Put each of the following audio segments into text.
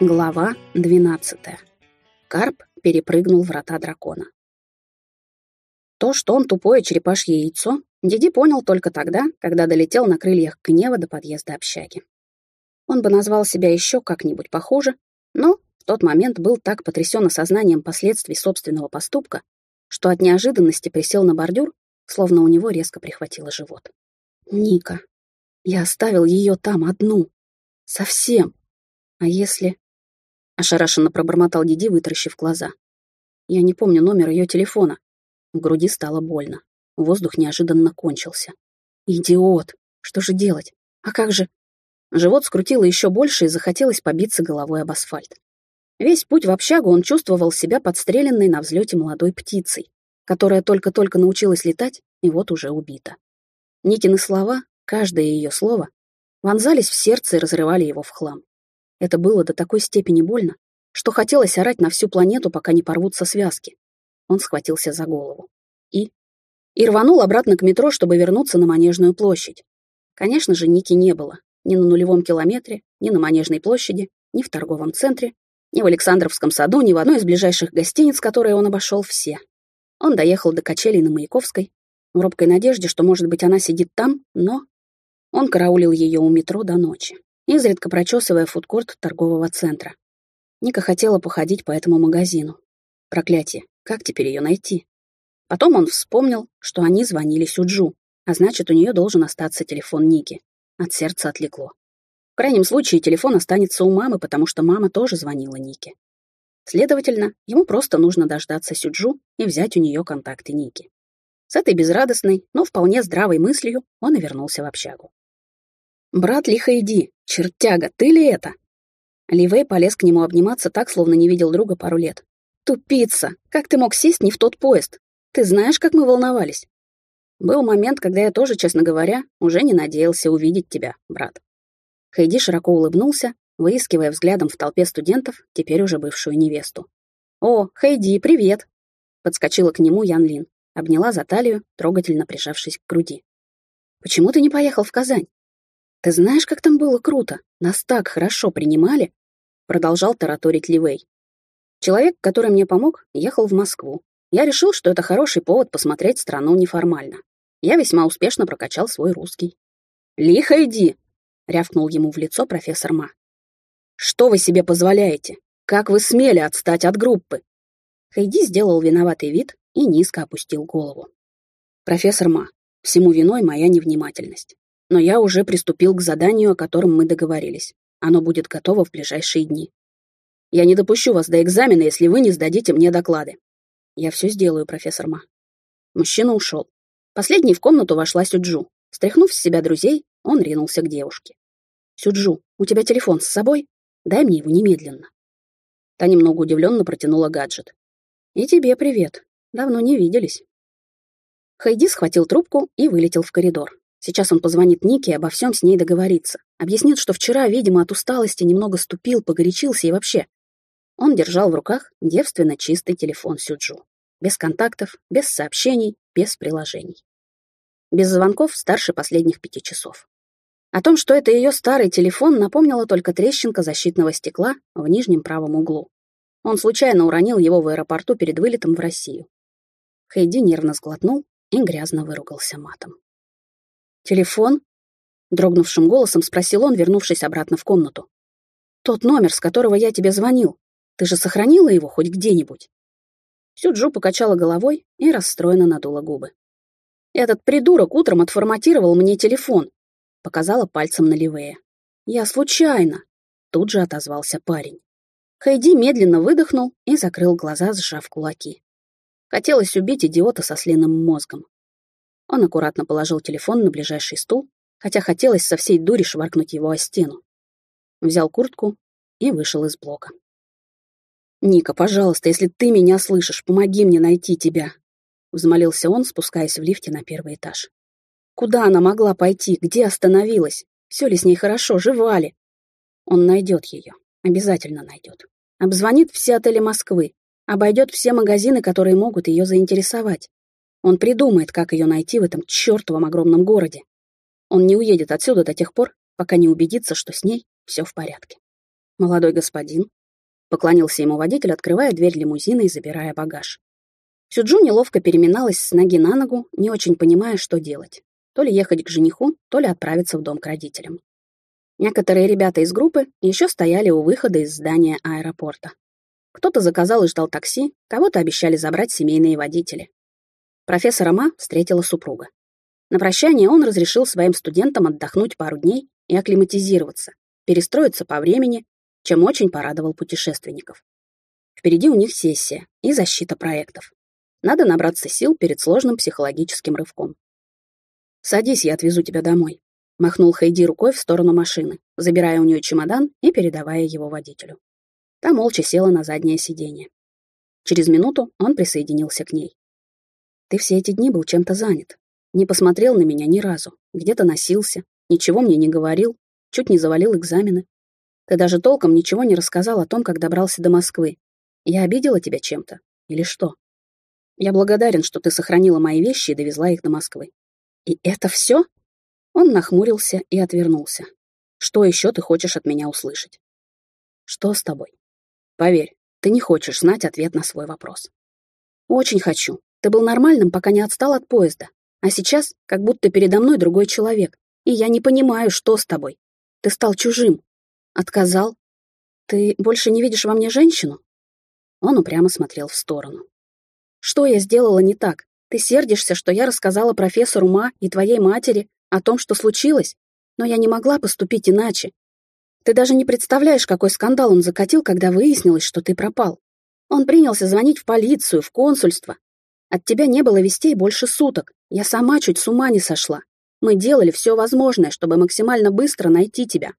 Глава 12. Карп перепрыгнул врата дракона. То, что он тупое черепашье яйцо, Диди понял только тогда, когда долетел на крыльях гнева до подъезда общаги. Он бы назвал себя еще как-нибудь похуже, но в тот момент был так потрясен осознанием последствий собственного поступка, что от неожиданности присел на бордюр, словно у него резко прихватило живот. Ника. Я оставил ее там одну. Совсем. А если... Ошарашенно пробормотал Диди, вытаращив глаза. Я не помню номер ее телефона. В груди стало больно. Воздух неожиданно кончился. Идиот! Что же делать? А как же... Живот скрутило еще больше и захотелось побиться головой об асфальт. Весь путь в общагу он чувствовал себя подстреленной на взлете молодой птицей, которая только-только научилась летать и вот уже убита. Никины слова, каждое ее слово, вонзались в сердце и разрывали его в хлам. Это было до такой степени больно, что хотелось орать на всю планету, пока не порвутся связки. Он схватился за голову. И? И рванул обратно к метро, чтобы вернуться на Манежную площадь. Конечно же, Ники не было. Ни на нулевом километре, ни на Манежной площади, ни в торговом центре, ни в Александровском саду, ни в одной из ближайших гостиниц, которые он обошел все. Он доехал до качелей на Маяковской, в робкой надежде, что, может быть, она сидит там, но... Он караулил ее у метро до ночи изредка прочесывая фудкорт торгового центра. Ника хотела походить по этому магазину. Проклятие, как теперь ее найти? Потом он вспомнил, что они звонили Сюджу, а значит, у нее должен остаться телефон Ники. От сердца отлегло. В крайнем случае, телефон останется у мамы, потому что мама тоже звонила Нике. Следовательно, ему просто нужно дождаться Сюджу и взять у нее контакты Ники. С этой безрадостной, но вполне здравой мыслью он и вернулся в общагу. «Брат, лихо иди! Чертяга, ты ли это?» Ливей полез к нему обниматься так, словно не видел друга пару лет. «Тупица! Как ты мог сесть не в тот поезд? Ты знаешь, как мы волновались?» Был момент, когда я тоже, честно говоря, уже не надеялся увидеть тебя, брат. Хайди широко улыбнулся, выискивая взглядом в толпе студентов теперь уже бывшую невесту. «О, Хайди, привет!» Подскочила к нему Ян Лин, обняла за талию, трогательно прижавшись к груди. «Почему ты не поехал в Казань? «Ты знаешь, как там было круто? Нас так хорошо принимали!» Продолжал тараторить Ливей. Человек, который мне помог, ехал в Москву. Я решил, что это хороший повод посмотреть страну неформально. Я весьма успешно прокачал свой русский. «Лихо иди!» — рявкнул ему в лицо профессор Ма. «Что вы себе позволяете? Как вы смели отстать от группы?» Хайди сделал виноватый вид и низко опустил голову. «Профессор Ма, всему виной моя невнимательность но я уже приступил к заданию, о котором мы договорились. Оно будет готово в ближайшие дни. Я не допущу вас до экзамена, если вы не сдадите мне доклады. Я все сделаю, профессор Ма. Мужчина ушел. Последней в комнату вошла Сюджу. Стряхнув с себя друзей, он ринулся к девушке. «Сюджу, у тебя телефон с собой? Дай мне его немедленно». Та немного удивленно протянула гаджет. «И тебе привет. Давно не виделись». Хайди схватил трубку и вылетел в коридор. Сейчас он позвонит Нике и обо всем с ней договорится. Объяснит, что вчера, видимо, от усталости немного ступил, погорячился и вообще. Он держал в руках девственно чистый телефон Сюджу. Без контактов, без сообщений, без приложений. Без звонков старше последних пяти часов. О том, что это ее старый телефон, напомнила только трещинка защитного стекла в нижнем правом углу. Он случайно уронил его в аэропорту перед вылетом в Россию. Хейди нервно сглотнул и грязно выругался матом. «Телефон?» — дрогнувшим голосом спросил он, вернувшись обратно в комнату. «Тот номер, с которого я тебе звонил. Ты же сохранила его хоть где-нибудь?» Сюджу покачала головой и расстроенно надула губы. «Этот придурок утром отформатировал мне телефон», — показала пальцем на Ливея. «Я случайно», — тут же отозвался парень. Хайди медленно выдохнул и закрыл глаза, сжав кулаки. Хотелось убить идиота со слиным мозгом. Он аккуратно положил телефон на ближайший стул, хотя хотелось со всей дури шваркнуть его о стену. Взял куртку и вышел из блока. «Ника, пожалуйста, если ты меня слышишь, помоги мне найти тебя», — взмолился он, спускаясь в лифте на первый этаж. «Куда она могла пойти? Где остановилась? Все ли с ней хорошо? Жива ли?» Он найдет ее. Обязательно найдет. Обзвонит все отели Москвы. Обойдет все магазины, которые могут ее заинтересовать. Он придумает, как ее найти в этом чертовом огромном городе. Он не уедет отсюда до тех пор, пока не убедится, что с ней все в порядке. Молодой господин, поклонился ему водитель, открывая дверь лимузина и забирая багаж. Сюджу неловко переминалась с ноги на ногу, не очень понимая, что делать. То ли ехать к жениху, то ли отправиться в дом к родителям. Некоторые ребята из группы еще стояли у выхода из здания аэропорта. Кто-то заказал и ждал такси, кого-то обещали забрать семейные водители. Профессора Ма встретила супруга. На прощание он разрешил своим студентам отдохнуть пару дней и акклиматизироваться, перестроиться по времени, чем очень порадовал путешественников. Впереди у них сессия и защита проектов. Надо набраться сил перед сложным психологическим рывком. «Садись, я отвезу тебя домой», Махнул Хайди рукой в сторону машины, забирая у нее чемодан и передавая его водителю. Та молча села на заднее сиденье. Через минуту он присоединился к ней. «Ты все эти дни был чем-то занят. Не посмотрел на меня ни разу. Где-то носился, ничего мне не говорил, чуть не завалил экзамены. Ты даже толком ничего не рассказал о том, как добрался до Москвы. Я обидела тебя чем-то? Или что? Я благодарен, что ты сохранила мои вещи и довезла их до Москвы. И это все? Он нахмурился и отвернулся. «Что еще ты хочешь от меня услышать?» «Что с тобой?» «Поверь, ты не хочешь знать ответ на свой вопрос». «Очень хочу. Ты был нормальным, пока не отстал от поезда. А сейчас, как будто передо мной другой человек. И я не понимаю, что с тобой. Ты стал чужим. Отказал. Ты больше не видишь во мне женщину?» Он упрямо смотрел в сторону. «Что я сделала не так? Ты сердишься, что я рассказала профессору Ма и твоей матери, о том, что случилось, но я не могла поступить иначе. Ты даже не представляешь, какой скандал он закатил, когда выяснилось, что ты пропал. Он принялся звонить в полицию, в консульство. От тебя не было вестей больше суток. Я сама чуть с ума не сошла. Мы делали все возможное, чтобы максимально быстро найти тебя.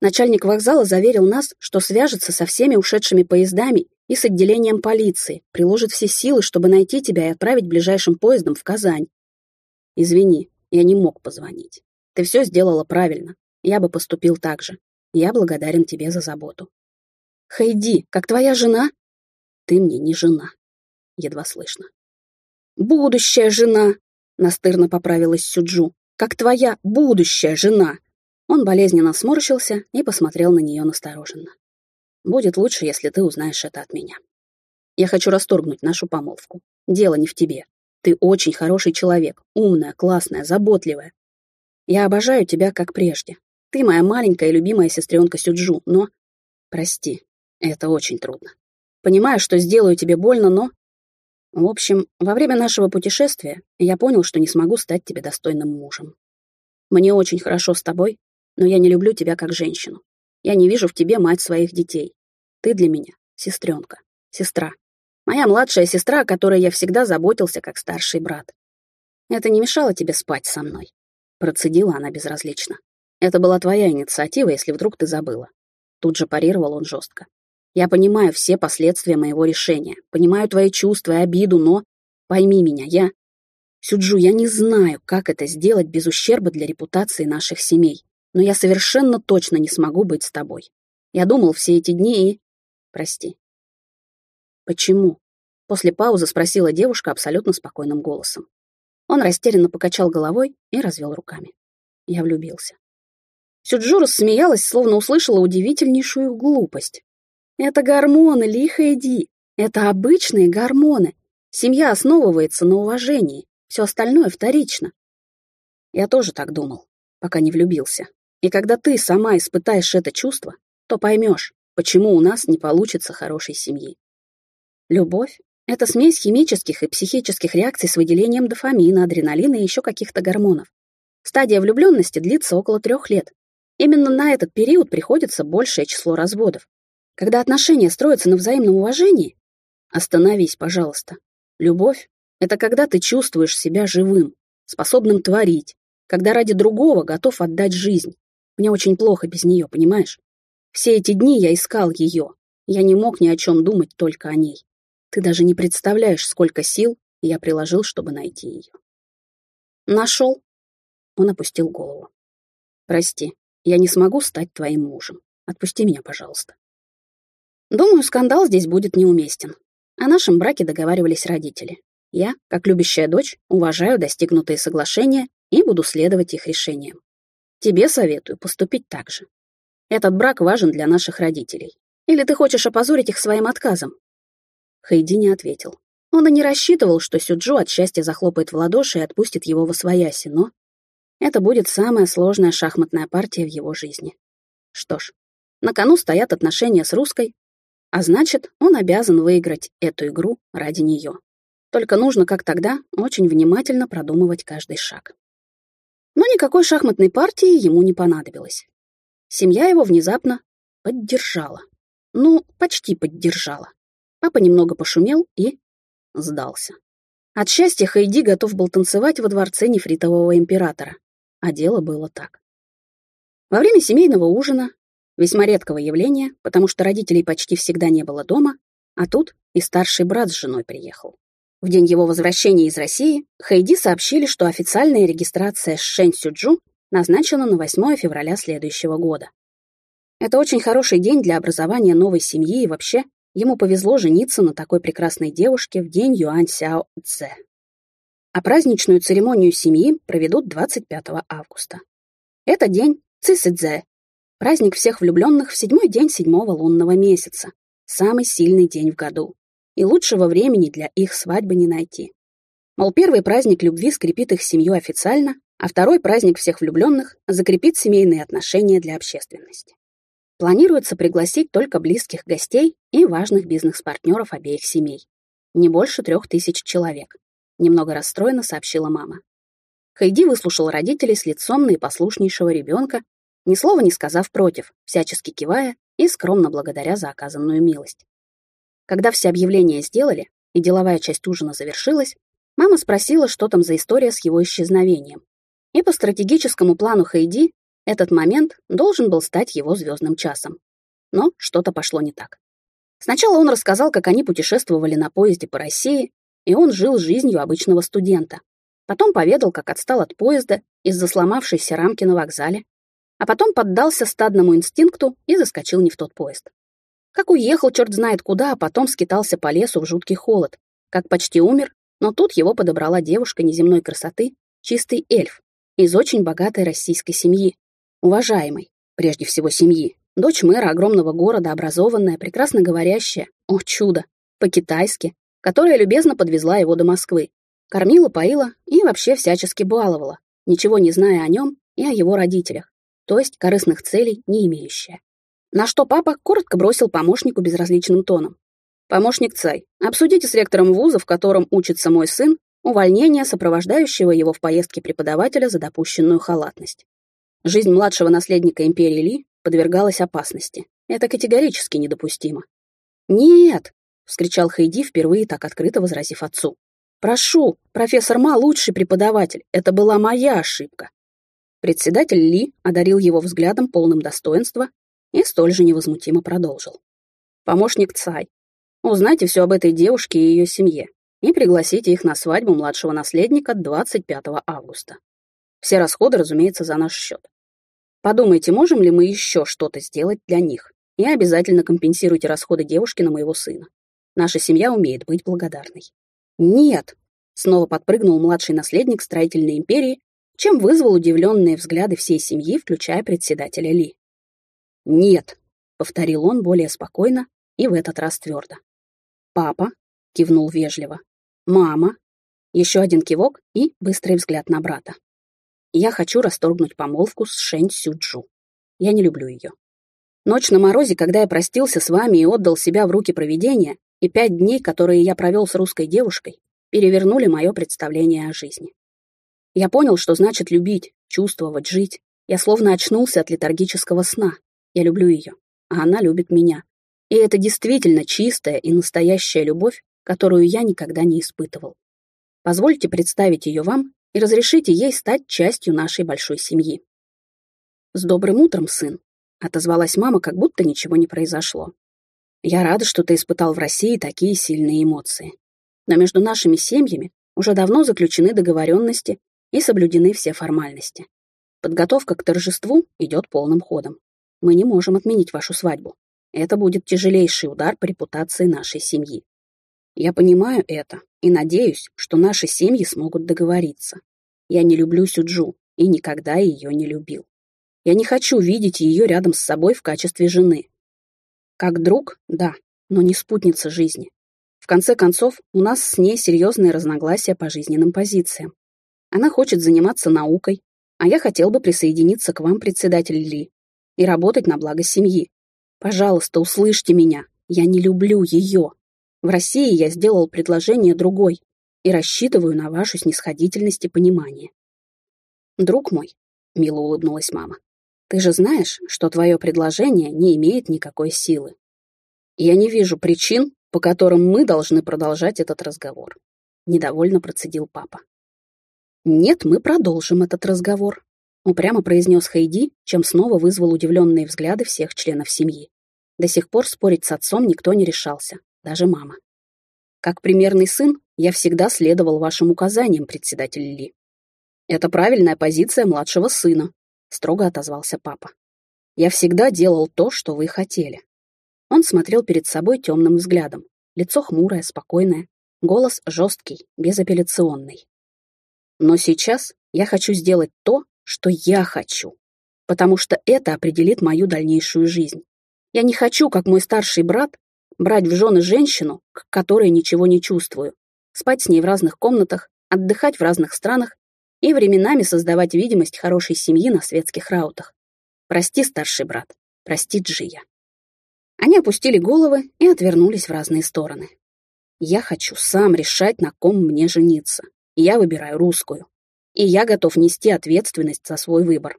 Начальник вокзала заверил нас, что свяжется со всеми ушедшими поездами и с отделением полиции, приложит все силы, чтобы найти тебя и отправить ближайшим поездом в Казань. Извини, я не мог позвонить. Ты все сделала правильно. Я бы поступил так же. Я благодарен тебе за заботу. Хайди, как твоя жена? Ты мне не жена. Едва слышно. Будущая жена, настырно поправилась Сюджу. Как твоя будущая жена. Он болезненно сморщился и посмотрел на нее настороженно. Будет лучше, если ты узнаешь это от меня. Я хочу расторгнуть нашу помолвку. Дело не в тебе. Ты очень хороший человек, умная, классная, заботливая. Я обожаю тебя, как прежде. Ты моя маленькая любимая сестренка Сюджу, но... Прости, это очень трудно. Понимаю, что сделаю тебе больно, но... В общем, во время нашего путешествия я понял, что не смогу стать тебе достойным мужем. Мне очень хорошо с тобой, но я не люблю тебя как женщину. Я не вижу в тебе мать своих детей. Ты для меня сестренка, сестра, Моя младшая сестра, о которой я всегда заботился как старший брат. Это не мешало тебе спать со мной. Процедила она безразлично. Это была твоя инициатива, если вдруг ты забыла. Тут же парировал он жестко. Я понимаю все последствия моего решения, понимаю твои чувства и обиду, но... Пойми меня, я... Сюджу, я не знаю, как это сделать без ущерба для репутации наших семей, но я совершенно точно не смогу быть с тобой. Я думал все эти дни и... Прости, «Почему?» — после паузы спросила девушка абсолютно спокойным голосом. Он растерянно покачал головой и развел руками. Я влюбился. Сюджу рассмеялась, словно услышала удивительнейшую глупость. «Это гормоны, лихо иди. Это обычные гормоны. Семья основывается на уважении. Все остальное вторично». Я тоже так думал, пока не влюбился. И когда ты сама испытаешь это чувство, то поймешь, почему у нас не получится хорошей семьи. Любовь — это смесь химических и психических реакций с выделением дофамина, адреналина и еще каких-то гормонов. Стадия влюбленности длится около трех лет. Именно на этот период приходится большее число разводов. Когда отношения строятся на взаимном уважении, остановись, пожалуйста. Любовь — это когда ты чувствуешь себя живым, способным творить, когда ради другого готов отдать жизнь. Мне очень плохо без нее, понимаешь? Все эти дни я искал ее. Я не мог ни о чем думать, только о ней. Ты даже не представляешь, сколько сил я приложил, чтобы найти ее. Нашел? Он опустил голову. Прости, я не смогу стать твоим мужем. Отпусти меня, пожалуйста. Думаю, скандал здесь будет неуместен. О нашем браке договаривались родители. Я, как любящая дочь, уважаю достигнутые соглашения и буду следовать их решениям. Тебе советую поступить так же. Этот брак важен для наших родителей. Или ты хочешь опозорить их своим отказом?» Хэйди не ответил. Он и не рассчитывал, что Сюджу от счастья захлопает в ладоши и отпустит его во свояси, но это будет самая сложная шахматная партия в его жизни. Что ж, на кону стоят отношения с русской, а значит, он обязан выиграть эту игру ради нее. Только нужно, как тогда, очень внимательно продумывать каждый шаг. Но никакой шахматной партии ему не понадобилось. Семья его внезапно поддержала. Ну, почти поддержала. Папа немного пошумел и сдался. От счастья Хайди готов был танцевать во дворце нефритового императора. А дело было так. Во время семейного ужина, весьма редкого явления, потому что родителей почти всегда не было дома, а тут и старший брат с женой приехал. В день его возвращения из России Хайди сообщили, что официальная регистрация Шэнь Сюджу назначена на 8 февраля следующего года. Это очень хороший день для образования новой семьи и вообще ему повезло жениться на такой прекрасной девушке в день Юань Сяо Цзэ. А праздничную церемонию семьи проведут 25 августа. Это день Цисэдзе, праздник всех влюбленных в седьмой день седьмого лунного месяца, самый сильный день в году. И лучшего времени для их свадьбы не найти. Мол, первый праздник любви скрепит их семью официально, а второй праздник всех влюбленных закрепит семейные отношения для общественности. Планируется пригласить только близких гостей и важных бизнес-партнеров обеих семей. Не больше трех тысяч человек. Немного расстроенно сообщила мама. Хайди выслушал родителей с лицом наипослушнейшего ребенка, ни слова не сказав против, всячески кивая и скромно благодаря за оказанную милость. Когда все объявления сделали и деловая часть ужина завершилась, мама спросила, что там за история с его исчезновением. И по стратегическому плану Хайди этот момент должен был стать его звездным часом. Но что-то пошло не так. Сначала он рассказал, как они путешествовали на поезде по России, и он жил жизнью обычного студента. Потом поведал, как отстал от поезда из-за сломавшейся рамки на вокзале, а потом поддался стадному инстинкту и заскочил не в тот поезд. Как уехал черт знает куда, а потом скитался по лесу в жуткий холод, как почти умер, но тут его подобрала девушка неземной красоты, чистый эльф, из очень богатой российской семьи, уважаемой, прежде всего семьи, дочь мэра огромного города, образованная, прекрасно говорящая, о чудо, по-китайски, которая любезно подвезла его до Москвы, кормила, поила и вообще всячески баловала, ничего не зная о нем и о его родителях, то есть корыстных целей не имеющая. На что папа коротко бросил помощнику безразличным тоном. «Помощник Цай, обсудите с ректором вуза, в котором учится мой сын, увольнение сопровождающего его в поездке преподавателя за допущенную халатность. Жизнь младшего наследника империи Ли подвергалась опасности. Это категорически недопустимо. «Нет!» — вскричал Хайди, впервые так открыто возразив отцу. «Прошу, профессор Ма лучший преподаватель. Это была моя ошибка». Председатель Ли одарил его взглядом полным достоинства и столь же невозмутимо продолжил. «Помощник Цай, узнайте все об этой девушке и ее семье и пригласите их на свадьбу младшего наследника 25 августа. Все расходы, разумеется, за наш счет. Подумайте, можем ли мы еще что-то сделать для них, и обязательно компенсируйте расходы девушки на моего сына. Наша семья умеет быть благодарной». «Нет!» — снова подпрыгнул младший наследник строительной империи, чем вызвал удивленные взгляды всей семьи, включая председателя Ли. «Нет», — повторил он более спокойно и в этот раз твердо. «Папа», — кивнул вежливо, — «мама», еще один кивок и быстрый взгляд на брата. «Я хочу расторгнуть помолвку с Шэнь Сюджу. Я не люблю ее. Ночь на морозе, когда я простился с вами и отдал себя в руки провидения, и пять дней, которые я провел с русской девушкой, перевернули мое представление о жизни. Я понял, что значит любить, чувствовать, жить. Я словно очнулся от летаргического сна. Я люблю ее, а она любит меня. И это действительно чистая и настоящая любовь, которую я никогда не испытывал. Позвольте представить ее вам и разрешите ей стать частью нашей большой семьи. «С добрым утром, сын», — отозвалась мама, как будто ничего не произошло. «Я рада, что ты испытал в России такие сильные эмоции. Но между нашими семьями уже давно заключены договоренности и соблюдены все формальности. Подготовка к торжеству идет полным ходом. Мы не можем отменить вашу свадьбу. Это будет тяжелейший удар по репутации нашей семьи. Я понимаю это и надеюсь, что наши семьи смогут договориться. Я не люблю Сюджу и никогда ее не любил. Я не хочу видеть ее рядом с собой в качестве жены. Как друг, да, но не спутница жизни. В конце концов, у нас с ней серьезные разногласия по жизненным позициям. Она хочет заниматься наукой, а я хотел бы присоединиться к вам, председатель Ли, и работать на благо семьи. Пожалуйста, услышьте меня. Я не люблю ее. В России я сделал предложение другой и рассчитываю на вашу снисходительность и понимание. Друг мой, мило улыбнулась мама, ты же знаешь, что твое предложение не имеет никакой силы. Я не вижу причин, по которым мы должны продолжать этот разговор. Недовольно процедил папа. Нет, мы продолжим этот разговор, упрямо произнес Хайди, чем снова вызвал удивленные взгляды всех членов семьи. До сих пор спорить с отцом никто не решался, даже мама. Как примерный сын, я всегда следовал вашим указаниям, председатель Ли. Это правильная позиция младшего сына, строго отозвался папа. Я всегда делал то, что вы хотели. Он смотрел перед собой темным взглядом, лицо хмурое, спокойное, голос жесткий, безапелляционный. Но сейчас я хочу сделать то, что я хочу, потому что это определит мою дальнейшую жизнь. Я не хочу, как мой старший брат, брать в жены женщину, к которой ничего не чувствую, спать с ней в разных комнатах, отдыхать в разных странах и временами создавать видимость хорошей семьи на светских раутах. Прости, старший брат, прости, Джия. Они опустили головы и отвернулись в разные стороны. Я хочу сам решать, на ком мне жениться. Я выбираю русскую. И я готов нести ответственность за свой выбор.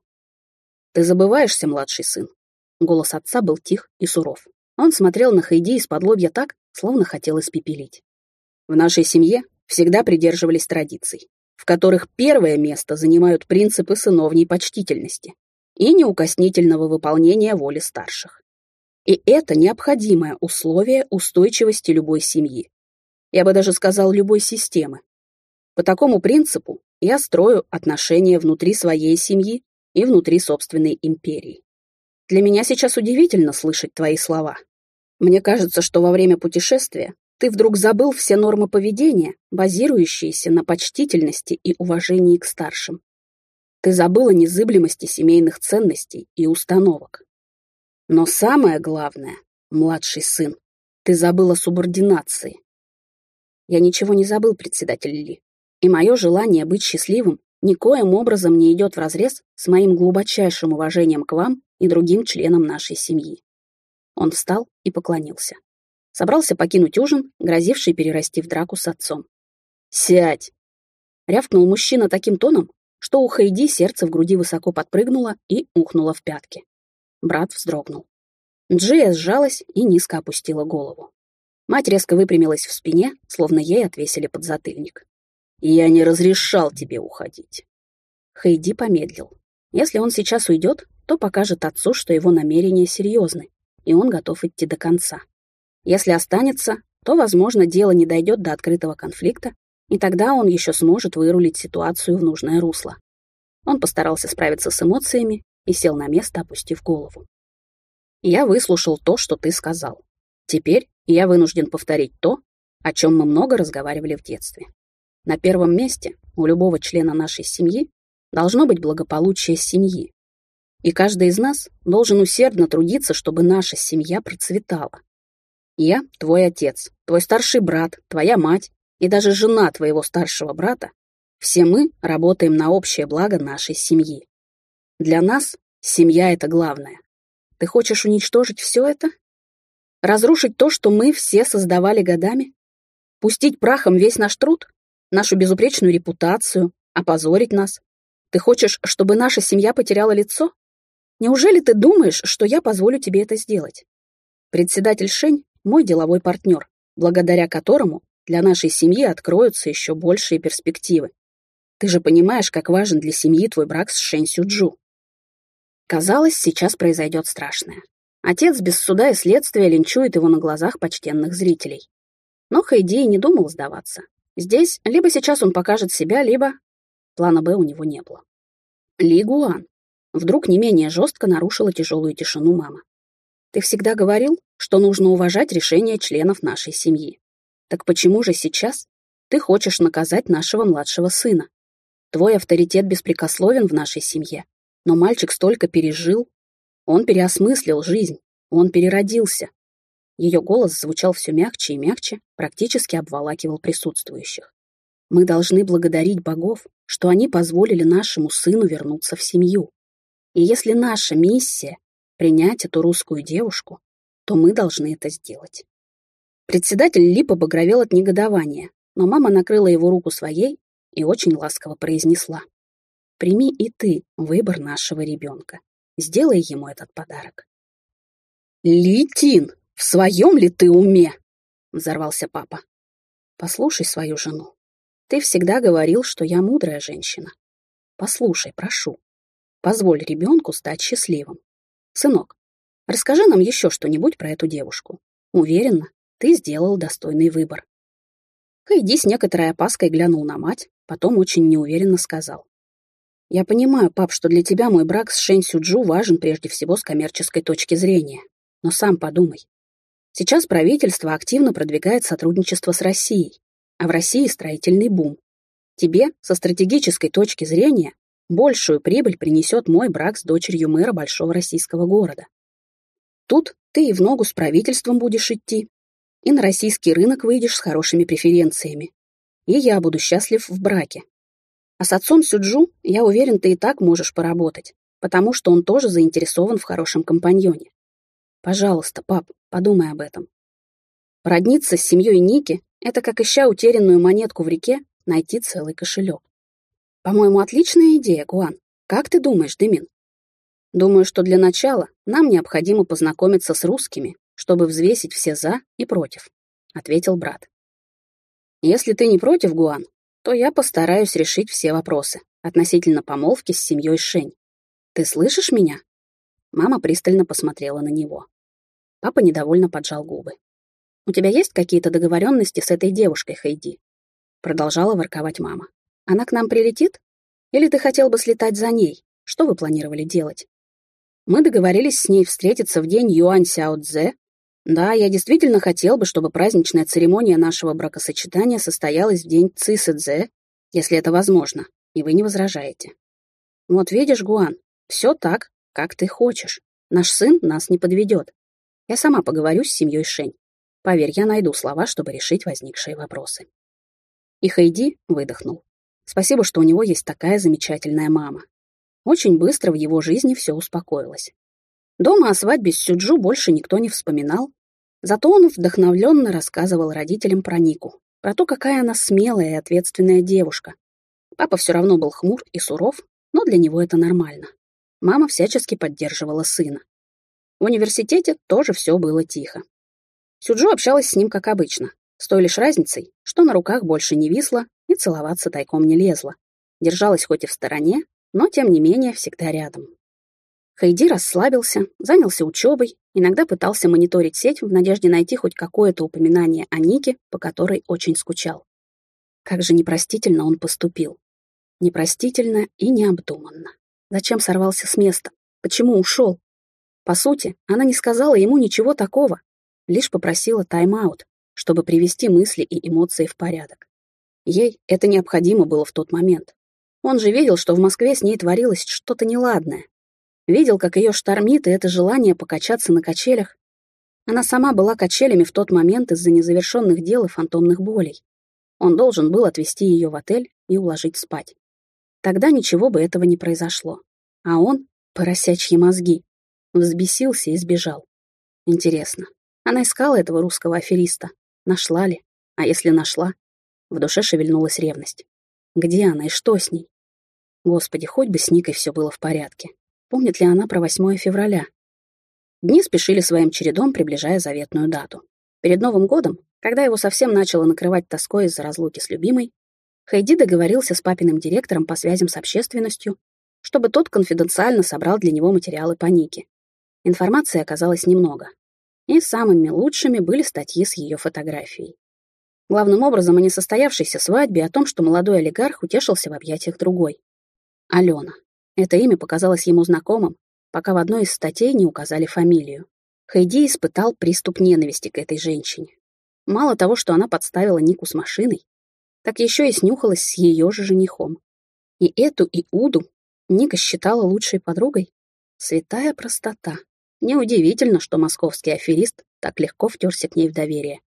Ты забываешься, младший сын. Голос отца был тих и суров. Он смотрел на Хайди из-под лобья так, словно хотел испепелить. В нашей семье всегда придерживались традиций, в которых первое место занимают принципы сыновней почтительности и неукоснительного выполнения воли старших. И это необходимое условие устойчивости любой семьи. Я бы даже сказал, любой системы. По такому принципу я строю отношения внутри своей семьи и внутри собственной империи. Для меня сейчас удивительно слышать твои слова. Мне кажется, что во время путешествия ты вдруг забыл все нормы поведения, базирующиеся на почтительности и уважении к старшим. Ты забыла незыблемости семейных ценностей и установок. Но самое главное, младший сын, ты забыла субординации. Я ничего не забыл, председатель Ли, и мое желание быть счастливым никоим образом не идет вразрез с моим глубочайшим уважением к вам и другим членам нашей семьи. Он встал и поклонился. Собрался покинуть ужин, грозивший перерасти в драку с отцом. «Сядь!» — рявкнул мужчина таким тоном, что у Хайди сердце в груди высоко подпрыгнуло и ухнуло в пятки. Брат вздрогнул. Джия сжалась и низко опустила голову. Мать резко выпрямилась в спине, словно ей отвесили подзатыльник. «Я не разрешал тебе уходить». Хайди помедлил. Если он сейчас уйдет, то покажет отцу, что его намерения серьезны, и он готов идти до конца. Если останется, то, возможно, дело не дойдет до открытого конфликта, и тогда он еще сможет вырулить ситуацию в нужное русло. Он постарался справиться с эмоциями и сел на место, опустив голову. «Я выслушал то, что ты сказал. Теперь я вынужден повторить то, о чем мы много разговаривали в детстве. На первом месте у любого члена нашей семьи должно быть благополучие семьи, и каждый из нас должен усердно трудиться, чтобы наша семья процветала. Я, твой отец, твой старший брат, твоя мать и даже жена твоего старшего брата, все мы работаем на общее благо нашей семьи. Для нас семья — это главное. Ты хочешь уничтожить все это? Разрушить то, что мы все создавали годами? Пустить прахом весь наш труд? Нашу безупречную репутацию? Опозорить нас? Ты хочешь, чтобы наша семья потеряла лицо? Неужели ты думаешь, что я позволю тебе это сделать? Председатель Шень — мой деловой партнер, благодаря которому для нашей семьи откроются еще большие перспективы. Ты же понимаешь, как важен для семьи твой брак с Шэнь Сюджу. Казалось, сейчас произойдет страшное. Отец без суда и следствия линчует его на глазах почтенных зрителей. Но Хэйди не думал сдаваться. Здесь либо сейчас он покажет себя, либо... Плана «Б» у него не было. Ли Гуан, Вдруг не менее жестко нарушила тяжелую тишину мама. «Ты всегда говорил, что нужно уважать решения членов нашей семьи. Так почему же сейчас ты хочешь наказать нашего младшего сына? Твой авторитет беспрекословен в нашей семье, но мальчик столько пережил. Он переосмыслил жизнь, он переродился. Ее голос звучал все мягче и мягче, практически обволакивал присутствующих. Мы должны благодарить богов, что они позволили нашему сыну вернуться в семью. И если наша миссия — принять эту русскую девушку, то мы должны это сделать. Председатель Липа багровел от негодования, но мама накрыла его руку своей и очень ласково произнесла. «Прими и ты выбор нашего ребенка. Сделай ему этот подарок». «Литин, в своем ли ты уме?» — взорвался папа. «Послушай свою жену. Ты всегда говорил, что я мудрая женщина. Послушай, прошу. Позволь ребенку стать счастливым. Сынок, расскажи нам еще что-нибудь про эту девушку. Уверена, ты сделал достойный выбор. Хайди с некоторой опаской глянул на мать, потом очень неуверенно сказал. «Я понимаю, пап, что для тебя мой брак с Шэнь Сюджу важен прежде всего с коммерческой точки зрения. Но сам подумай. Сейчас правительство активно продвигает сотрудничество с Россией а в России строительный бум. Тебе, со стратегической точки зрения, большую прибыль принесет мой брак с дочерью мэра большого российского города. Тут ты и в ногу с правительством будешь идти, и на российский рынок выйдешь с хорошими преференциями. И я буду счастлив в браке. А с отцом Сюджу, я уверен, ты и так можешь поработать, потому что он тоже заинтересован в хорошем компаньоне. Пожалуйста, пап, подумай об этом. Родниться с семьей Ники это как ища утерянную монетку в реке, найти целый кошелек. По-моему, отличная идея, Гуан. Как ты думаешь, Демин? Думаю, что для начала нам необходимо познакомиться с русскими, чтобы взвесить все «за» и «против», — ответил брат. Если ты не против, Гуан, то я постараюсь решить все вопросы относительно помолвки с семьей Шень. Ты слышишь меня? Мама пристально посмотрела на него. Папа недовольно поджал губы. «У тебя есть какие-то договоренности с этой девушкой, Хейди?» Продолжала ворковать мама. «Она к нам прилетит? Или ты хотел бы слетать за ней? Что вы планировали делать?» Мы договорились с ней встретиться в день Юань Сяо Цзэ. Да, я действительно хотел бы, чтобы праздничная церемония нашего бракосочетания состоялась в день Цисы Цзэ, если это возможно, и вы не возражаете. Вот видишь, Гуан, все так, как ты хочешь. Наш сын нас не подведет. Я сама поговорю с семьей Шень. Поверь, я найду слова, чтобы решить возникшие вопросы. И Хайди выдохнул. Спасибо, что у него есть такая замечательная мама. Очень быстро в его жизни все успокоилось. Дома о свадьбе с Сюджу больше никто не вспоминал, зато он вдохновленно рассказывал родителям про Нику, про то, какая она смелая и ответственная девушка. Папа все равно был хмур и суров, но для него это нормально. Мама всячески поддерживала сына. В университете тоже все было тихо. Сюджу общалась с ним как обычно, с той лишь разницей, что на руках больше не висла и целоваться тайком не лезла. Держалась хоть и в стороне, но тем не менее всегда рядом. Хайди расслабился, занялся учебой, иногда пытался мониторить сеть в надежде найти хоть какое-то упоминание о Нике, по которой очень скучал. Как же непростительно он поступил. Непростительно и необдуманно. Зачем сорвался с места? Почему ушел? По сути, она не сказала ему ничего такого, лишь попросила тайм-аут, чтобы привести мысли и эмоции в порядок. Ей это необходимо было в тот момент. Он же видел, что в Москве с ней творилось что-то неладное. Видел, как ее штормит, и это желание покачаться на качелях. Она сама была качелями в тот момент из-за незавершенных дел и фантомных болей. Он должен был отвезти ее в отель и уложить спать. Тогда ничего бы этого не произошло. А он, поросячьи мозги, взбесился и сбежал. Интересно, она искала этого русского афериста. Нашла ли? А если нашла? В душе шевельнулась ревность. Где она и что с ней? Господи, хоть бы с Никой все было в порядке. Помнит ли она про 8 февраля? Дни спешили своим чередом, приближая заветную дату. Перед Новым годом, когда его совсем начало накрывать тоской из-за разлуки с любимой, Хайди договорился с папиным директором по связям с общественностью, чтобы тот конфиденциально собрал для него материалы по Нике. Информации оказалось немного, и самыми лучшими были статьи с ее фотографией. Главным образом о несостоявшейся свадьбе, о том, что молодой олигарх утешился в объятиях другой. Алена. Это имя показалось ему знакомым, пока в одной из статей не указали фамилию. Хайди испытал приступ ненависти к этой женщине. Мало того, что она подставила Нику с машиной, так еще и снюхалась с ее же женихом. И эту и Уду Ника считала лучшей подругой. Святая простота. Неудивительно, что московский аферист так легко втерся к ней в доверие.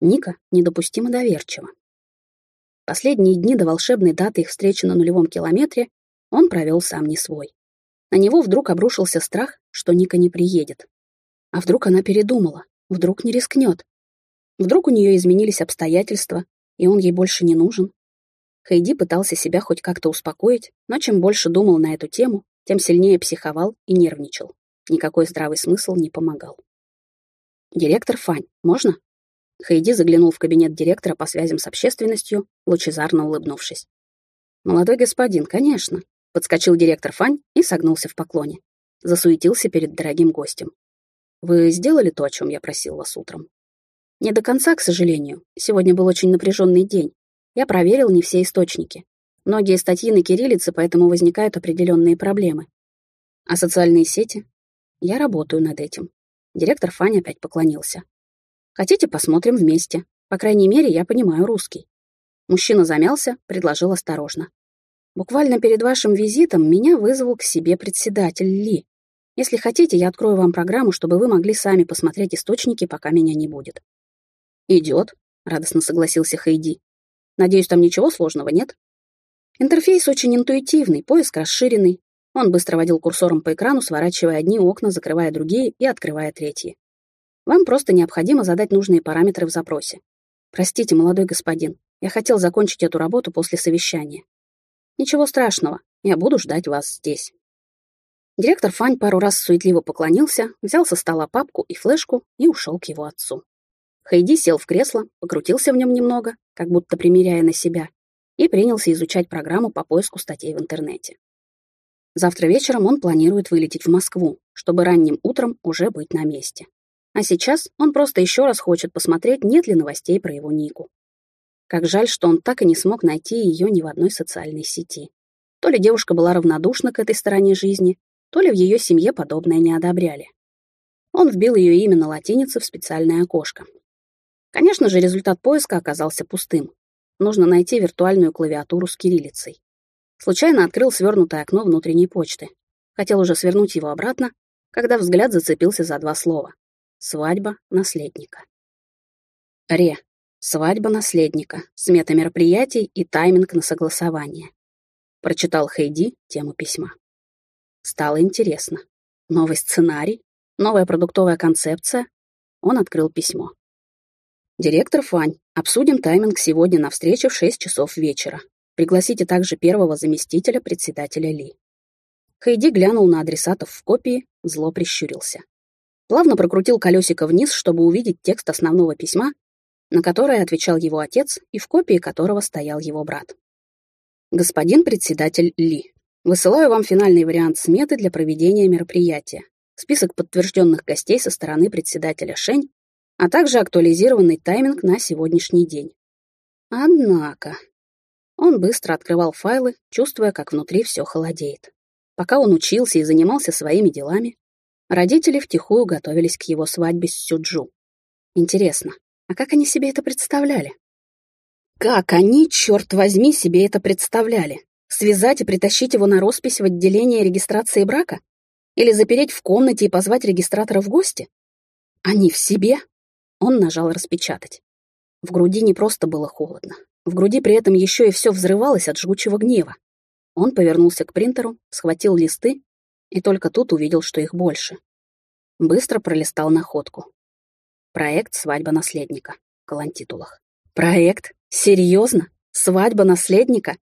Ника недопустимо доверчива. Последние дни до волшебной даты их встречи на нулевом километре он провел сам не свой. На него вдруг обрушился страх, что Ника не приедет. А вдруг она передумала? Вдруг не рискнет? Вдруг у нее изменились обстоятельства, и он ей больше не нужен? Хейди пытался себя хоть как-то успокоить, но чем больше думал на эту тему, тем сильнее психовал и нервничал. Никакой здравый смысл не помогал. «Директор Фань, можно?» Хейди заглянул в кабинет директора по связям с общественностью, лучезарно улыбнувшись. «Молодой господин, конечно», — подскочил директор Фань и согнулся в поклоне. Засуетился перед дорогим гостем. «Вы сделали то, о чем я просил вас утром?» «Не до конца, к сожалению. Сегодня был очень напряженный день, я проверил не все источники. Многие статьи на кириллице, поэтому возникают определенные проблемы. А социальные сети? Я работаю над этим. Директор Фаня опять поклонился. Хотите, посмотрим вместе. По крайней мере, я понимаю русский. Мужчина замялся, предложил осторожно. Буквально перед вашим визитом меня вызвал к себе председатель Ли. Если хотите, я открою вам программу, чтобы вы могли сами посмотреть источники, пока меня не будет. Идет, радостно согласился Хейди. Надеюсь, там ничего сложного нет? Интерфейс очень интуитивный, поиск расширенный. Он быстро водил курсором по экрану, сворачивая одни окна, закрывая другие и открывая третьи. Вам просто необходимо задать нужные параметры в запросе. Простите, молодой господин, я хотел закончить эту работу после совещания. Ничего страшного, я буду ждать вас здесь. Директор Фань пару раз суетливо поклонился, взял со стола папку и флешку и ушел к его отцу. Хейди сел в кресло, покрутился в нем немного, как будто примеряя на себя, и принялся изучать программу по поиску статей в интернете. Завтра вечером он планирует вылететь в Москву, чтобы ранним утром уже быть на месте. А сейчас он просто еще раз хочет посмотреть, нет ли новостей про его Нику. Как жаль, что он так и не смог найти ее ни в одной социальной сети. То ли девушка была равнодушна к этой стороне жизни, то ли в ее семье подобное не одобряли. Он вбил ее имя на латинице в специальное окошко, Конечно же, результат поиска оказался пустым. Нужно найти виртуальную клавиатуру с кириллицей. Случайно открыл свернутое окно внутренней почты. Хотел уже свернуть его обратно, когда взгляд зацепился за два слова. Свадьба наследника. Ре. Свадьба наследника. Смета мероприятий и тайминг на согласование. Прочитал Хейди тему письма. Стало интересно. Новый сценарий? Новая продуктовая концепция? Он открыл письмо. Директор Фань, обсудим тайминг сегодня на встрече в 6 часов вечера. Пригласите также первого заместителя председателя Ли. Хейди глянул на адресатов в копии, зло прищурился. Плавно прокрутил колесико вниз, чтобы увидеть текст основного письма, на которое отвечал его отец и в копии которого стоял его брат. «Господин председатель Ли, высылаю вам финальный вариант сметы для проведения мероприятия, список подтвержденных гостей со стороны председателя Шень а также актуализированный тайминг на сегодняшний день. Однако... Он быстро открывал файлы, чувствуя, как внутри все холодеет. Пока он учился и занимался своими делами, родители втихую готовились к его свадьбе с Сюджу. Интересно, а как они себе это представляли? Как они, черт возьми, себе это представляли? Связать и притащить его на роспись в отделение регистрации брака? Или запереть в комнате и позвать регистратора в гости? Они в себе? Он нажал «Распечатать». В груди не просто было холодно. В груди при этом еще и все взрывалось от жгучего гнева. Он повернулся к принтеру, схватил листы и только тут увидел, что их больше. Быстро пролистал находку. Проект «Свадьба наследника» в колонтитулах. Проект? Серьезно? Свадьба наследника?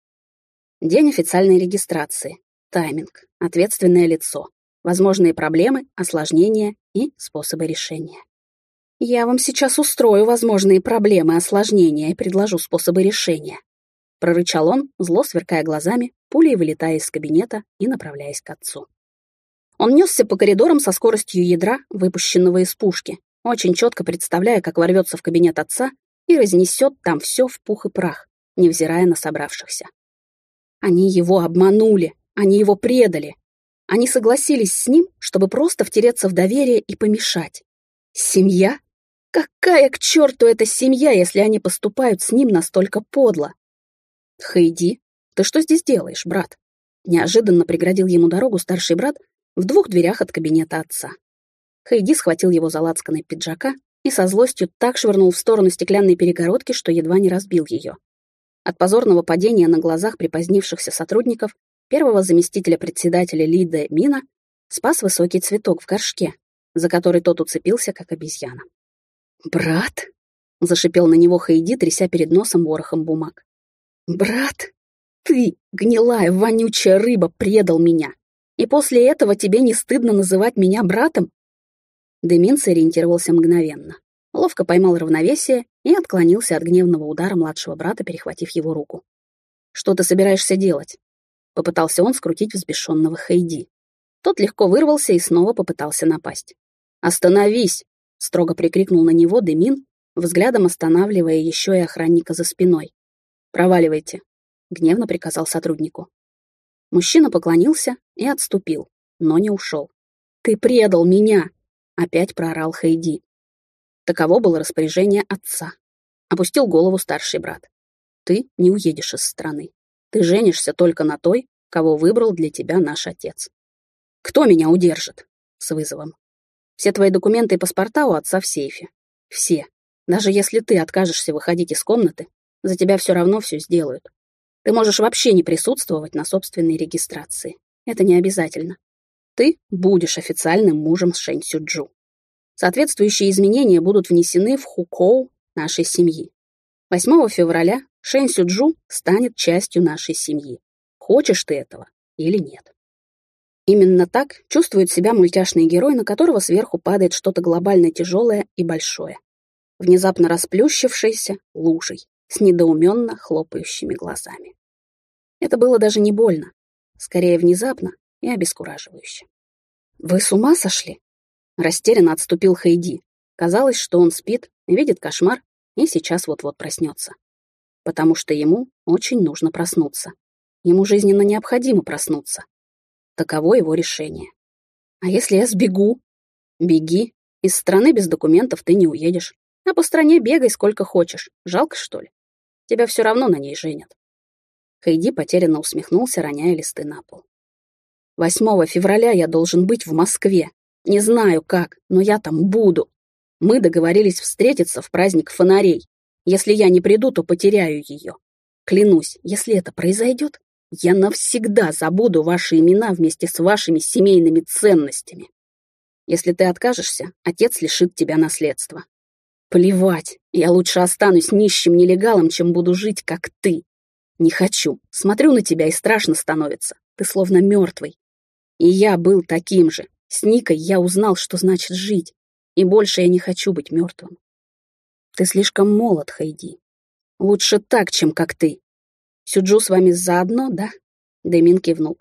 День официальной регистрации. Тайминг. Ответственное лицо. Возможные проблемы, осложнения и способы решения. Я вам сейчас устрою возможные проблемы, осложнения и предложу способы решения. Прорычал он, зло сверкая глазами, пулей вылетая из кабинета и направляясь к отцу. Он несся по коридорам со скоростью ядра, выпущенного из пушки, очень четко представляя, как ворвется в кабинет отца и разнесет там все в пух и прах, невзирая на собравшихся. Они его обманули, они его предали. Они согласились с ним, чтобы просто втереться в доверие и помешать. Семья? Какая к черту эта семья, если они поступают с ним настолько подло? Хейди, ты что здесь делаешь, брат? Неожиданно преградил ему дорогу старший брат в двух дверях от кабинета отца. Хейди схватил его за лацканой пиджака и со злостью так швырнул в сторону стеклянной перегородки, что едва не разбил ее. От позорного падения на глазах припозднившихся сотрудников первого заместителя председателя Лида Мина спас высокий цветок в горшке, за который тот уцепился, как обезьяна. «Брат?» — зашипел на него Хейди, тряся перед носом ворохом бумаг. «Брат, ты, гнилая, вонючая рыба, предал меня. И после этого тебе не стыдно называть меня братом?» Демин сориентировался мгновенно. Ловко поймал равновесие и отклонился от гневного удара младшего брата, перехватив его руку. «Что ты собираешься делать?» Попытался он скрутить взбешенного Хейди. Тот легко вырвался и снова попытался напасть. «Остановись!» — строго прикрикнул на него Демин, взглядом останавливая еще и охранника за спиной. «Проваливайте», — гневно приказал сотруднику. Мужчина поклонился и отступил, но не ушел. «Ты предал меня!» — опять проорал Хейди. Таково было распоряжение отца. Опустил голову старший брат. «Ты не уедешь из страны. Ты женишься только на той, кого выбрал для тебя наш отец». «Кто меня удержит?» — с вызовом. Все твои документы и паспорта у отца в сейфе. Все. Даже если ты откажешься выходить из комнаты, за тебя все равно все сделают. Ты можешь вообще не присутствовать на собственной регистрации. Это не обязательно. Ты будешь официальным мужем Шэнь Сюджу. Соответствующие изменения будут внесены в хукоу нашей семьи. 8 февраля Шэнь Сюджу станет частью нашей семьи. Хочешь ты этого или нет? Именно так чувствует себя мультяшный герой, на которого сверху падает что-то глобально тяжелое и большое, внезапно расплющившееся лужей, с недоуменно хлопающими глазами. Это было даже не больно, скорее внезапно и обескураживающе. «Вы с ума сошли?» Растерянно отступил Хейди. Казалось, что он спит, видит кошмар и сейчас вот-вот проснется. Потому что ему очень нужно проснуться. Ему жизненно необходимо проснуться. Таково его решение. А если я сбегу? Беги. Из страны без документов ты не уедешь. А по стране бегай сколько хочешь. Жалко, что ли? Тебя все равно на ней женят. Хайди потерянно усмехнулся, роняя листы на пол. 8 февраля я должен быть в Москве. Не знаю как, но я там буду. Мы договорились встретиться в праздник фонарей. Если я не приду, то потеряю ее. Клянусь, если это произойдет, я навсегда забуду ваши имена вместе с вашими семейными ценностями. Если ты откажешься, отец лишит тебя наследства. Плевать, я лучше останусь нищим нелегалом, чем буду жить, как ты. Не хочу. Смотрю на тебя, и страшно становится. Ты словно мертвый. И я был таким же. С Никой я узнал, что значит жить. И больше я не хочу быть мертвым. Ты слишком молод, Хайди. Лучше так, чем как ты. Сюджу с вами заодно, да?» Дэмин кивнул.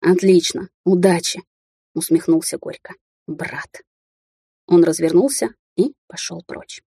«Отлично, удачи!» — усмехнулся горько. «Брат». Он развернулся и пошел прочь.